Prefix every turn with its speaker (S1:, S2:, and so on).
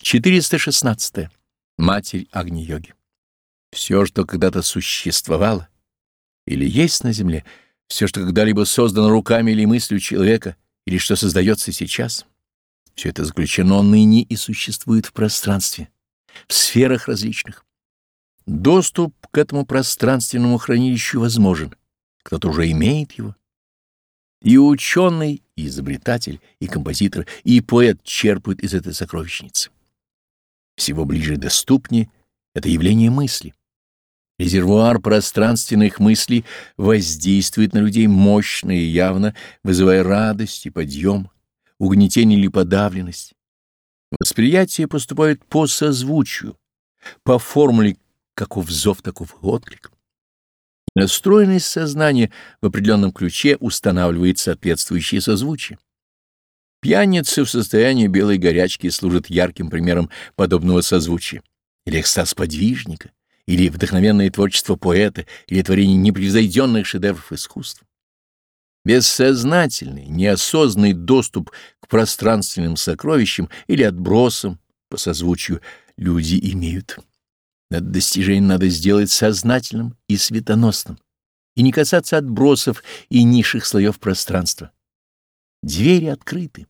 S1: 416. Матерь Агни-йоги. Все, что когда-то существовало или есть на Земле, все, что когда-либо создано руками или мыслью человека, или что создается сейчас, все это заключено ныне и существует в пространстве, в сферах различных. Доступ к этому пространственному хранилищу возможен, кто-то уже имеет его. И ученый, и изобретатель, и композитор, и поэт черпают из этой сокровищницы. Всего ближе и доступнее это явление мысли. Резервуар пространственных мыслей воздействует на людей мощно и явно, вызывая радость и подъем, угнетение или подавленность. Восприятие поступает по созвучию, по формуле каков зов, таков отклик. Настроенность сознания в определенном ключе устанавливает соответствующие созвучия. Пьяницы в состоянии белой горячки служат ярким примером подобного созвучия. Или экстаз подвижника, или вдохновенное творчество поэта, или творение непревзойденных шедевров искусства. Бессознательный, неосознанный доступ к пространственным сокровищам или отбросам по созвучию люди имеют. Это достижение надо сделать сознательным и светоносным, и не касаться отбросов и низших слоев пространства. Двери открыты.